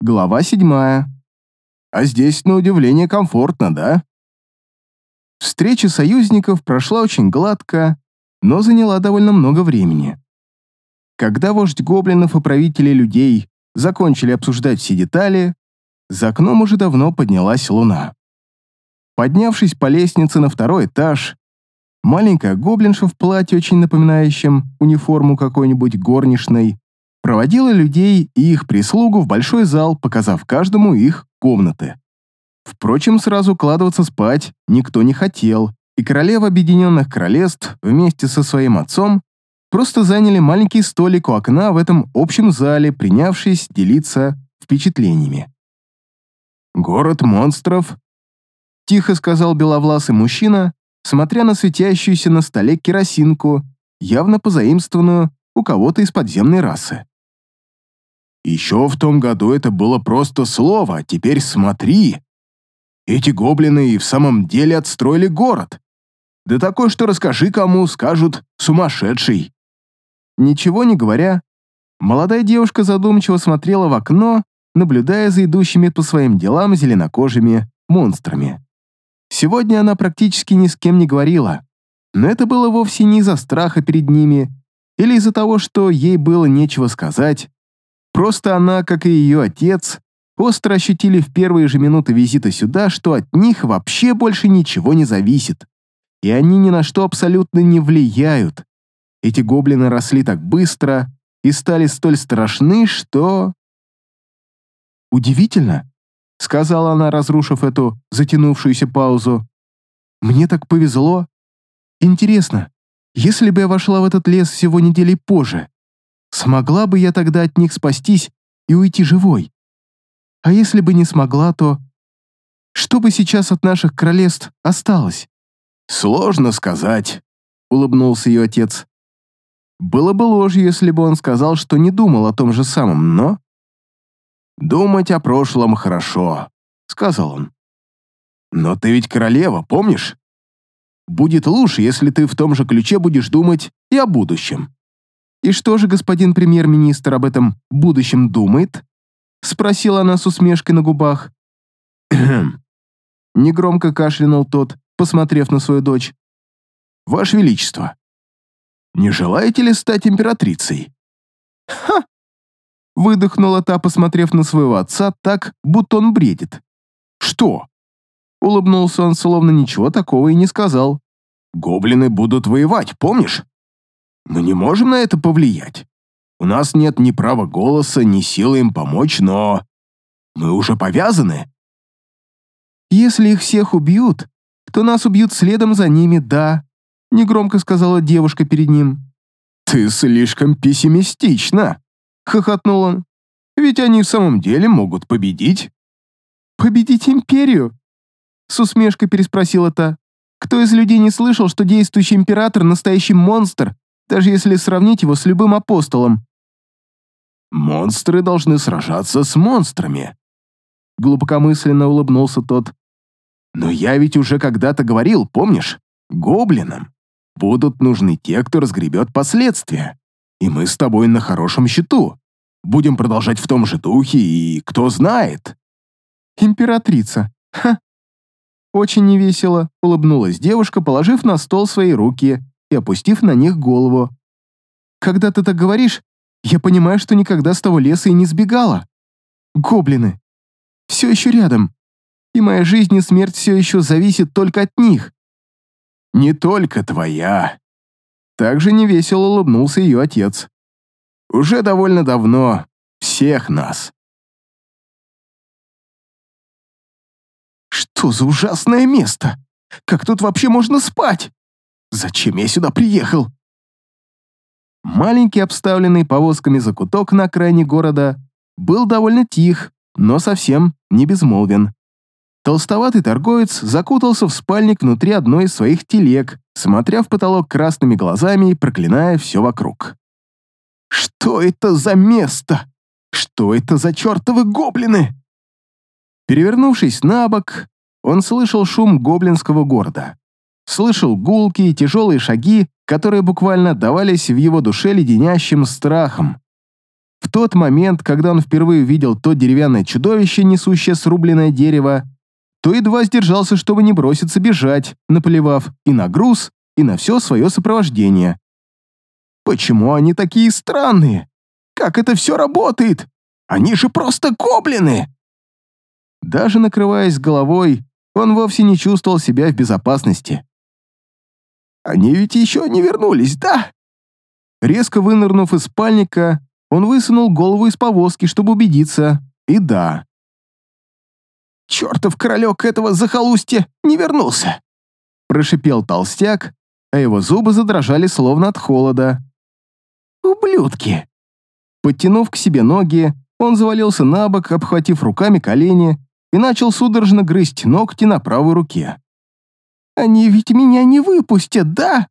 Глава седьмая. А здесь, на удивление, комфортно, да? Встреча союзников прошла очень гладко, но заняла довольно много времени. Когда вождь гоблинов и правители людей закончили обсуждать все детали, за окном уже давно поднялась луна. Поднявшись по лестнице на второй этаж, маленькая гоблинша в платье, очень напоминающем униформу какой-нибудь горничной, проводила людей и их прислугу в большой зал, показав каждому их комнаты. Впрочем, сразу укладываться спать никто не хотел, и королева Объединенных Королевств вместе со своим отцом просто заняли маленький столик у окна в этом общем зале, принявшись делиться впечатлениями. «Город монстров», — тихо сказал беловласый мужчина, смотря на светящуюся на столе керосинку, явно позаимствованную у кого-то из подземной расы. «Еще в том году это было просто слово, а теперь смотри. Эти гоблины и в самом деле отстроили город. Да такой, что расскажи кому, скажут «сумасшедший». Ничего не говоря, молодая девушка задумчиво смотрела в окно, наблюдая за идущими по своим делам зеленокожими монстрами. Сегодня она практически ни с кем не говорила, но это было вовсе не из-за страха перед ними или из-за того, что ей было нечего сказать. Просто она, как и ее отец, остро ощутили в первые же минуты визита сюда, что от них вообще больше ничего не зависит и они ни на что абсолютно не влияют. Эти гоблины росли так быстро и стали столь страшны, что... «Удивительно», — сказала она, разрушив эту затянувшуюся паузу. «Мне так повезло. Интересно, если бы я вошла в этот лес всего недели позже, смогла бы я тогда от них спастись и уйти живой? А если бы не смогла, то... Что бы сейчас от наших королевств осталось?» «Сложно сказать», — улыбнулся ее отец. Было бы ложью, если бы он сказал, что не думал о том же самом, но... «Думать о прошлом хорошо», — сказал он. «Но ты ведь королева, помнишь? Будет лучше, если ты в том же ключе будешь думать и о будущем». «И что же господин премьер-министр об этом будущем думает?» — спросила она с усмешкой на губах. Негромко кашлянул тот, посмотрев на свою дочь. «Ваше Величество, не желаете ли стать императрицей?» «Ха!» Выдохнула та, посмотрев на своего отца так, будто он бредит. «Что?» Улыбнулся он, словно ничего такого и не сказал. «Гоблины будут воевать, помнишь? Мы не можем на это повлиять. У нас нет ни права голоса, ни силы им помочь, но... Мы уже повязаны». «Если их всех убьют, то нас убьют следом за ними, да», — негромко сказала девушка перед ним. «Ты слишком пессимистична», — хохотнул он. «Ведь они в самом деле могут победить». «Победить империю?» — с усмешкой переспросила та. «Кто из людей не слышал, что действующий император — настоящий монстр, даже если сравнить его с любым апостолом?» «Монстры должны сражаться с монстрами», — глубокомысленно улыбнулся тот. Но я ведь уже когда-то говорил, помнишь? Гоблинам будут нужны те, кто разгребет последствия. И мы с тобой на хорошем счету. Будем продолжать в том же духе, и кто знает. Императрица. Ха. Очень невесело улыбнулась девушка, положив на стол свои руки и опустив на них голову. Когда ты так говоришь, я понимаю, что никогда с того леса и не сбегала. Гоблины. Все еще рядом и моя жизнь и смерть все еще зависит только от них. Не только твоя. Также невесело улыбнулся ее отец. Уже довольно давно всех нас. Что за ужасное место? Как тут вообще можно спать? Зачем я сюда приехал? Маленький обставленный повозками закуток на окраине города был довольно тих, но совсем не безмолвен. Толстоватый торговец закутался в спальник внутри одной из своих телег, смотря в потолок красными глазами и проклиная все вокруг. «Что это за место? Что это за чертовы гоблины?» Перевернувшись на бок, он слышал шум гоблинского города. Слышал гулки и тяжелые шаги, которые буквально отдавались в его душе леденящим страхом. В тот момент, когда он впервые увидел то деревянное чудовище, несущее срубленное дерево, то едва сдержался, чтобы не броситься бежать, наплевав и на груз, и на все свое сопровождение. Почему они такие странные? Как это все работает? Они же просто гоблины! Даже накрываясь головой, он вовсе не чувствовал себя в безопасности. Они ведь еще не вернулись, да? Резко вынырнув из спальника, он высунул голову из повозки, чтобы убедиться, и да. «Чертов королек этого захолустья не вернулся!» Прошипел толстяк, а его зубы задрожали словно от холода. «Ублюдки!» Подтянув к себе ноги, он завалился на бок, обхватив руками колени и начал судорожно грызть ногти на правой руке. «Они ведь меня не выпустят, да?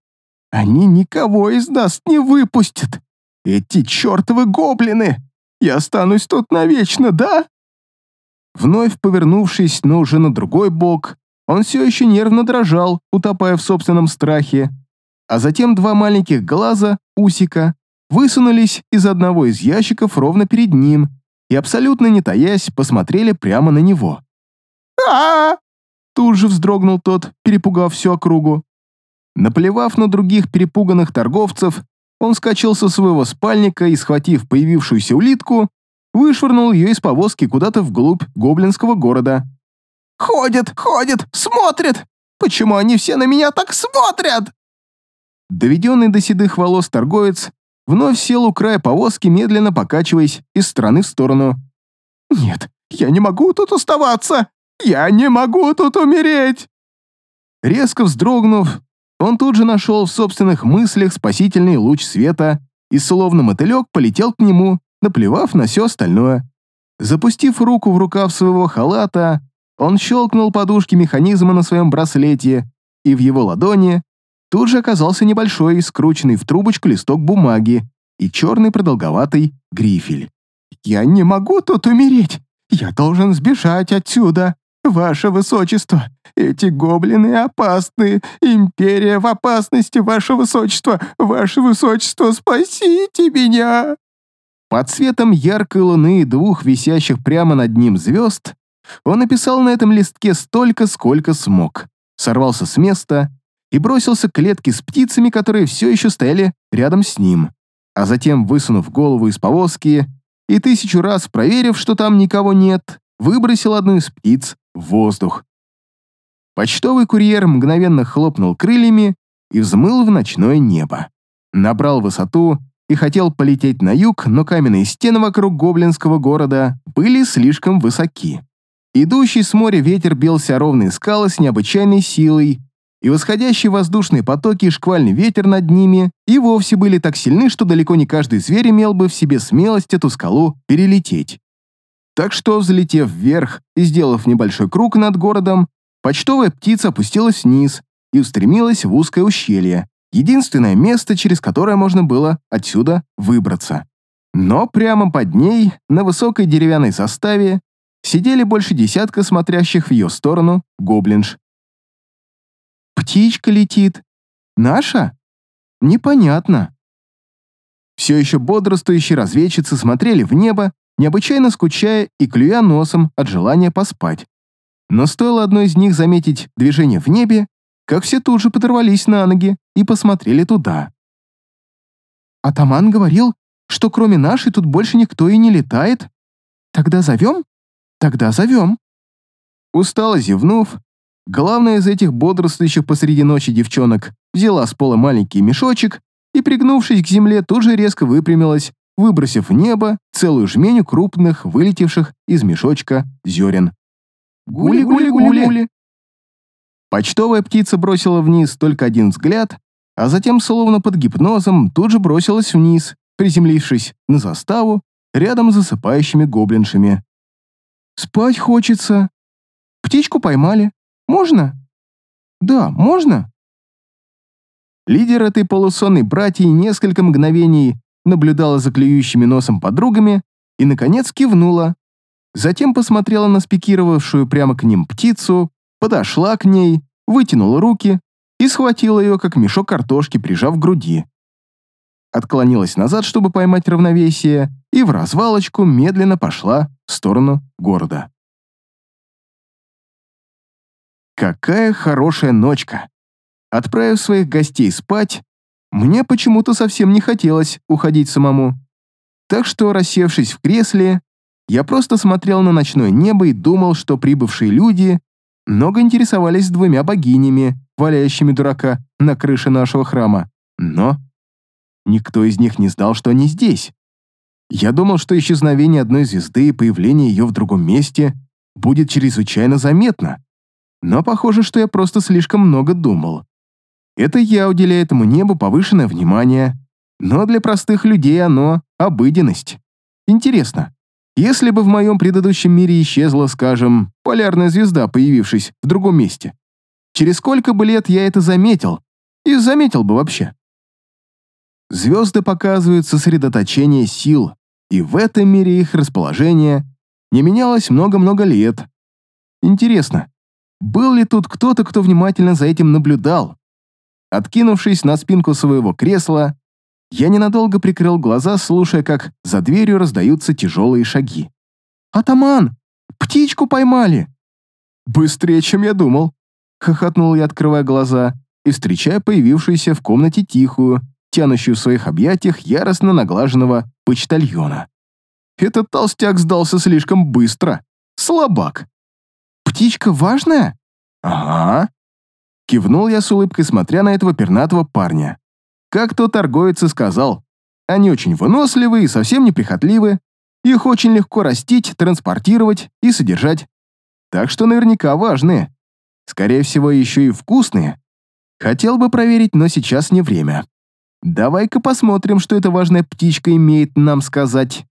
Они никого из нас не выпустят! Эти чертовы гоблины! Я останусь тут навечно, да?» Вновь повернувшись, но уже на другой бок, он все еще нервно дрожал, утопая в собственном страхе, а затем два маленьких глаза, усика, высунулись из одного из ящиков ровно перед ним и, абсолютно не таясь, посмотрели прямо на него. а, Тут же вздрогнул тот, перепугав всю округу. Наплевав на других перепуганных торговцев, он вскочил со своего спальника и, схватив появившуюся улитку, вышвырнул ее из повозки куда-то вглубь гоблинского города. «Ходят, ходят, смотрят! Почему они все на меня так смотрят?» Доведенный до седых волос торговец вновь сел у края повозки, медленно покачиваясь из стороны в сторону. «Нет, я не могу тут оставаться! Я не могу тут умереть!» Резко вздрогнув, он тут же нашел в собственных мыслях спасительный луч света и словно мотылек полетел к нему, наплевав на все остальное. Запустив руку в рукав своего халата, он щелкнул подушки механизма на своем браслете, и в его ладони тут же оказался небольшой, скрученный в трубочку листок бумаги и черный продолговатый грифель. «Я не могу тут умереть! Я должен сбежать отсюда! Ваше Высочество! Эти гоблины опасны! Империя в опасности, Ваше Высочество! Ваше Высочество, спасите меня!» Под светом яркой луны и двух висящих прямо над ним звезд он написал на этом листке столько, сколько смог, сорвался с места и бросился к клетке с птицами, которые все еще стояли рядом с ним, а затем, высунув голову из повозки и тысячу раз проверив, что там никого нет, выбросил одну из птиц воздух. Почтовый курьер мгновенно хлопнул крыльями и взмыл в ночное небо. Набрал высоту и хотел полететь на юг, но каменные стены вокруг гоблинского города были слишком высоки. Идущий с моря ветер бился ровные скалы с необычайной силой, и восходящие воздушные потоки и шквальный ветер над ними и вовсе были так сильны, что далеко не каждый зверь имел бы в себе смелость эту скалу перелететь. Так что, взлетев вверх и сделав небольшой круг над городом, почтовая птица опустилась вниз и устремилась в узкое ущелье, единственное место, через которое можно было отсюда выбраться. Но прямо под ней, на высокой деревянной составе, сидели больше десятка смотрящих в ее сторону гоблинж. «Птичка летит. Наша? Непонятно». Все еще бодрствующие разведчицы смотрели в небо необычайно скучая и клюя носом от желания поспать. Но стоило одной из них заметить движение в небе, как все тут же подорвались на ноги и посмотрели туда. «Атаман говорил, что кроме нашей тут больше никто и не летает. Тогда зовем? Тогда зовем». Устало зевнув, главная из этих бодрствующих посреди ночи девчонок взяла с пола маленький мешочек и, пригнувшись к земле, тут же резко выпрямилась выбросив в небо целую жменю крупных, вылетевших из мешочка зерен. «Гули-гули-гули!» Почтовая птица бросила вниз только один взгляд, а затем, словно под гипнозом, тут же бросилась вниз, приземлившись на заставу рядом с засыпающими гоблиншами. «Спать хочется. Птичку поймали. Можно?» «Да, можно?» Лидер этой полусонной братьи несколько мгновений наблюдала за клюющими носом подругами и, наконец, кивнула. Затем посмотрела на спикировавшую прямо к ним птицу, подошла к ней, вытянула руки и схватила ее, как мешок картошки, прижав к груди. отклонилась назад, чтобы поймать равновесие, и в развалочку медленно пошла в сторону города. Какая хорошая ночка! Отправив своих гостей спать, мне почему-то совсем не хотелось уходить самому. Так что, рассевшись в кресле, я просто смотрел на ночное небо и думал, что прибывшие люди много интересовались двумя богинями, валяющими дурака на крыше нашего храма. Но никто из них не знал, что они здесь. Я думал, что исчезновение одной звезды и появление ее в другом месте будет чрезвычайно заметно. Но похоже, что я просто слишком много думал. Это я уделяю этому небу повышенное внимание, но для простых людей оно — обыденность. Интересно, если бы в моем предыдущем мире исчезла, скажем, полярная звезда, появившись в другом месте, через сколько бы лет я это заметил? И заметил бы вообще. Звезды показывают сосредоточение сил, и в этом мире их расположение не менялось много-много лет. Интересно, был ли тут кто-то, кто внимательно за этим наблюдал? Откинувшись на спинку своего кресла, я ненадолго прикрыл глаза, слушая, как за дверью раздаются тяжелые шаги. «Атаман! Птичку поймали!» «Быстрее, чем я думал!» — хохотнул я, открывая глаза и встречая появившуюся в комнате тихую, тянущую в своих объятиях яростно наглаженного почтальона. Этот толстяк сдался слишком быстро. Слабак. «Птичка важная?» «Ага», Кивнул я с улыбкой, смотря на этого пернатого парня. Как то торговец и сказал, они очень выносливые и совсем неприхотливы, их очень легко растить, транспортировать и содержать. Так что наверняка важные. Скорее всего, еще и вкусные. Хотел бы проверить, но сейчас не время. Давай-ка посмотрим, что эта важная птичка имеет нам сказать.